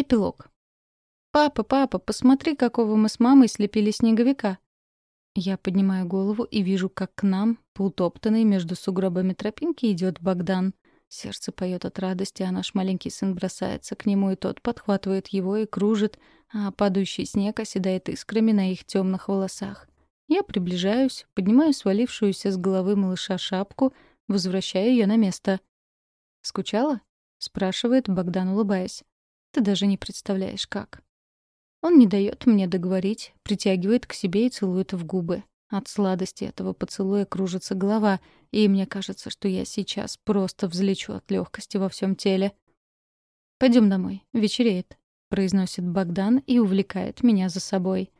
Эпилог. «Папа, папа, посмотри, какого мы с мамой слепили снеговика». Я поднимаю голову и вижу, как к нам, по утоптанной между сугробами тропинки, идет Богдан. Сердце поет от радости, а наш маленький сын бросается к нему, и тот подхватывает его и кружит, а падающий снег оседает искрами на их темных волосах. Я приближаюсь, поднимаю свалившуюся с головы малыша шапку, возвращаю ее на место. «Скучала?» — спрашивает Богдан, улыбаясь. «Ты даже не представляешь, как». Он не дает мне договорить, притягивает к себе и целует в губы. От сладости этого поцелуя кружится голова, и мне кажется, что я сейчас просто взлечу от легкости во всем теле. Пойдем домой, вечереет», — произносит Богдан и увлекает меня за собой.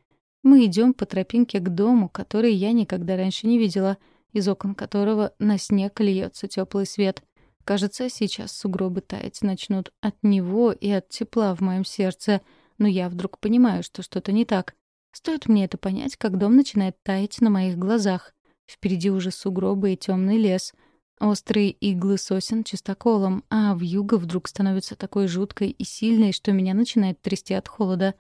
Мы идем по тропинке к дому, который я никогда раньше не видела, из окон которого на снег льется теплый свет. Кажется, сейчас сугробы таять начнут от него и от тепла в моем сердце — но я вдруг понимаю, что что-то не так. Стоит мне это понять, как дом начинает таять на моих глазах. Впереди уже сугробы и темный лес. Острые иглы сосен чистоколом, а в юго вдруг становится такой жуткой и сильной, что меня начинает трясти от холода.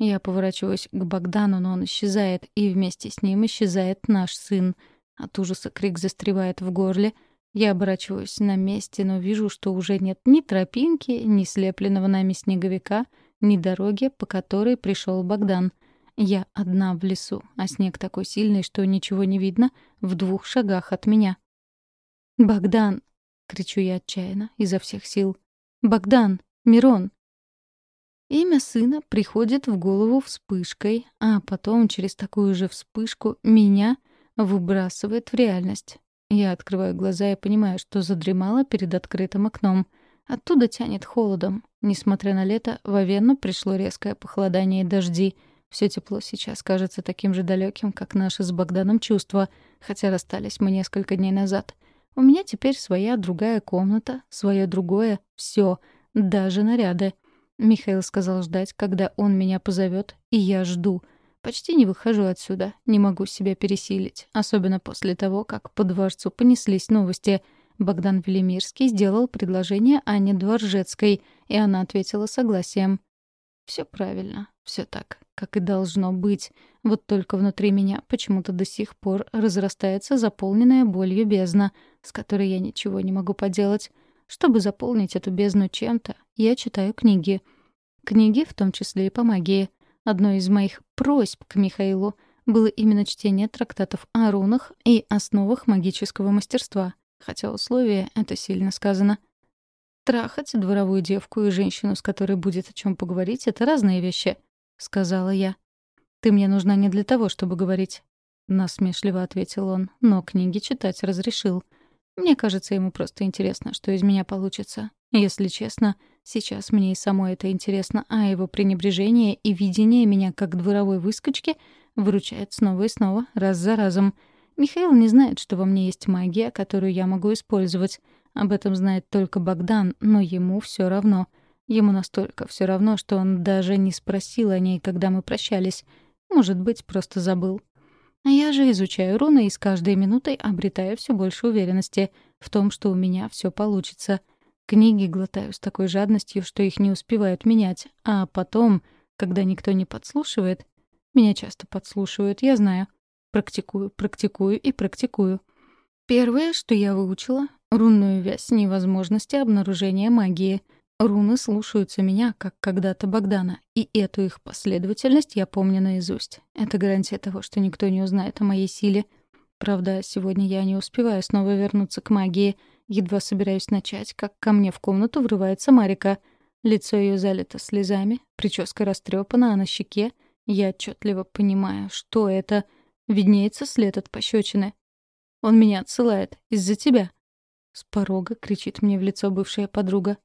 Я поворачиваюсь к Богдану, но он исчезает, и вместе с ним исчезает наш сын. От ужаса крик застревает в горле. Я оборачиваюсь на месте, но вижу, что уже нет ни тропинки, ни слепленного нами снеговика — ни дороги, по которой пришел Богдан. Я одна в лесу, а снег такой сильный, что ничего не видно в двух шагах от меня. «Богдан!» — кричу я отчаянно, изо всех сил. «Богдан! Мирон!» Имя сына приходит в голову вспышкой, а потом через такую же вспышку меня выбрасывает в реальность. Я открываю глаза и понимаю, что задремала перед открытым окном — Оттуда тянет холодом. Несмотря на лето, в Авенну пришло резкое похолодание и дожди. Все тепло сейчас кажется таким же далеким, как наше с Богданом чувство, хотя расстались мы несколько дней назад. У меня теперь своя другая комната, свое другое все, даже наряды. Михаил сказал ждать, когда он меня позовет, и я жду. Почти не выхожу отсюда, не могу себя пересилить, особенно после того, как по дворцу понеслись новости — Богдан Велимирский сделал предложение Анне Дворжецкой, и она ответила согласием. Все правильно, все так, как и должно быть. Вот только внутри меня почему-то до сих пор разрастается заполненная болью бездна, с которой я ничего не могу поделать. Чтобы заполнить эту бездну чем-то, я читаю книги. Книги, в том числе и по магии. Одной из моих просьб к Михаилу было именно чтение трактатов о рунах и основах магического мастерства — Хотя условие — это сильно сказано. «Трахать дворовую девку и женщину, с которой будет о чем поговорить, — это разные вещи», — сказала я. «Ты мне нужна не для того, чтобы говорить», — насмешливо ответил он, но книги читать разрешил. Мне кажется, ему просто интересно, что из меня получится. Если честно, сейчас мне и самой это интересно, а его пренебрежение и видение меня как дворовой выскочки выручает снова и снова, раз за разом — Михаил не знает, что во мне есть магия, которую я могу использовать. Об этом знает только Богдан, но ему все равно. Ему настолько все равно, что он даже не спросил о ней, когда мы прощались. Может быть, просто забыл. А я же изучаю руны и с каждой минутой обретаю все больше уверенности в том, что у меня все получится. Книги глотаю с такой жадностью, что их не успевают менять. А потом, когда никто не подслушивает... Меня часто подслушивают, я знаю — Практикую, практикую и практикую. Первое, что я выучила — рунную вязь невозможности обнаружения магии. Руны слушаются меня, как когда-то Богдана, и эту их последовательность я помню наизусть. Это гарантия того, что никто не узнает о моей силе. Правда, сегодня я не успеваю снова вернуться к магии. Едва собираюсь начать, как ко мне в комнату врывается Марика. Лицо ее залито слезами, прическа растрепана, а на щеке я отчетливо понимаю, что это — Виднеется след от пощечины. Он меня отсылает. Из-за тебя. С порога кричит мне в лицо бывшая подруга.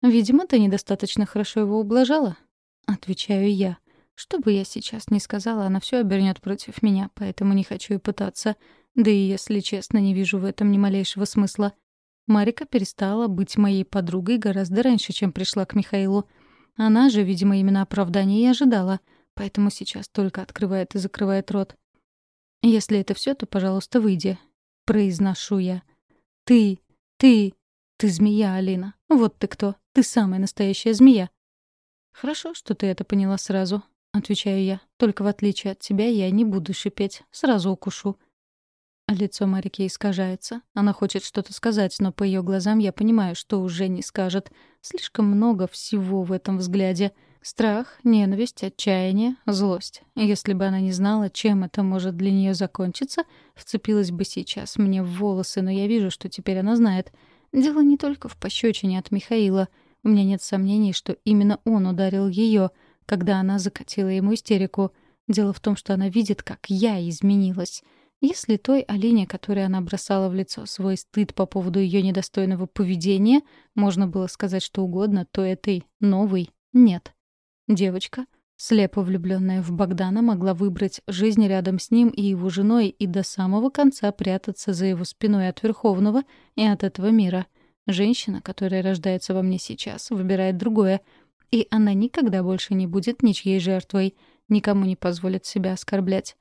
«Видимо, ты недостаточно хорошо его ублажала», — отвечаю я. Что бы я сейчас ни сказала, она все обернет против меня, поэтому не хочу и пытаться. Да и, если честно, не вижу в этом ни малейшего смысла. Марика перестала быть моей подругой гораздо раньше, чем пришла к Михаилу. Она же, видимо, именно оправдание и ожидала, поэтому сейчас только открывает и закрывает рот. «Если это все, то, пожалуйста, выйди», — произношу я. «Ты, ты, ты змея, Алина. Вот ты кто. Ты самая настоящая змея». «Хорошо, что ты это поняла сразу», — отвечаю я. «Только в отличие от тебя я не буду шипеть, сразу укушу». Лицо Марики искажается. Она хочет что-то сказать, но по ее глазам я понимаю, что уже не скажет. Слишком много всего в этом взгляде. Страх, ненависть, отчаяние, злость. Если бы она не знала, чем это может для нее закончиться, вцепилась бы сейчас мне в волосы, но я вижу, что теперь она знает. Дело не только в пощечине от Михаила. У меня нет сомнений, что именно он ударил ее, когда она закатила ему истерику. Дело в том, что она видит, как я изменилась. Если той Алине, которой она бросала в лицо свой стыд по поводу ее недостойного поведения, можно было сказать что угодно, то этой новой нет. Девочка, слепо влюбленная в Богдана, могла выбрать жизнь рядом с ним и его женой и до самого конца прятаться за его спиной от Верховного и от этого мира. Женщина, которая рождается во мне сейчас, выбирает другое, и она никогда больше не будет ничьей жертвой, никому не позволит себя оскорблять.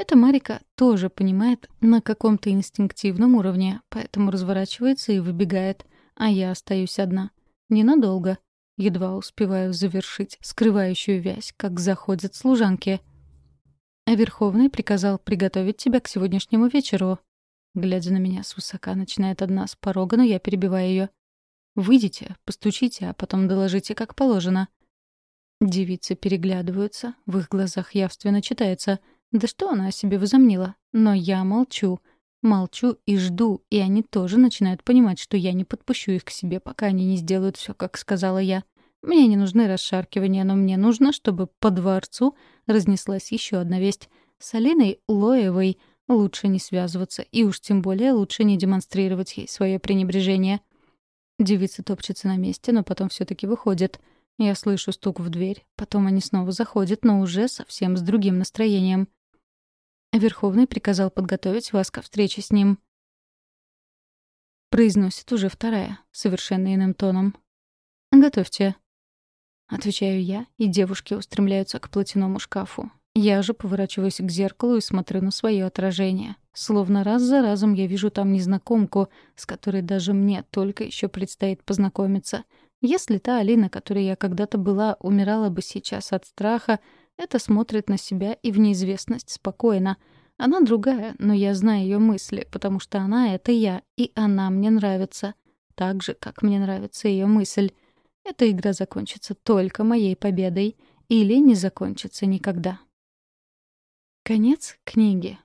Эта Марика тоже понимает на каком-то инстинктивном уровне, поэтому разворачивается и выбегает, а я остаюсь одна. Ненадолго. Едва успеваю завершить скрывающую вязь, как заходят служанки. А Верховный приказал приготовить тебя к сегодняшнему вечеру. Глядя на меня свысока, начинает одна с порога, но я перебиваю ее. «Выйдите, постучите, а потом доложите, как положено». Девицы переглядываются, в их глазах явственно читается — да что она о себе возомнила? Но я молчу. Молчу и жду, и они тоже начинают понимать, что я не подпущу их к себе, пока они не сделают все, как сказала я. Мне не нужны расшаркивания, но мне нужно, чтобы по дворцу разнеслась еще одна весть. С Алиной Лоевой лучше не связываться, и уж тем более лучше не демонстрировать ей свое пренебрежение. Девица топчется на месте, но потом все таки выходит. Я слышу стук в дверь, потом они снова заходят, но уже совсем с другим настроением. Верховный приказал подготовить вас ко встрече с ним. Произносит уже вторая, совершенно иным тоном. «Готовьте». Отвечаю я, и девушки устремляются к платяному шкафу. Я же поворачиваюсь к зеркалу и смотрю на свое отражение. Словно раз за разом я вижу там незнакомку, с которой даже мне только еще предстоит познакомиться. Если та Алина, которой я когда-то была, умирала бы сейчас от страха, это смотрит на себя и в неизвестность спокойно. Она другая, но я знаю ее мысли, потому что она — это я, и она мне нравится. Так же, как мне нравится ее мысль. Эта игра закончится только моей победой или не закончится никогда. Конец книги.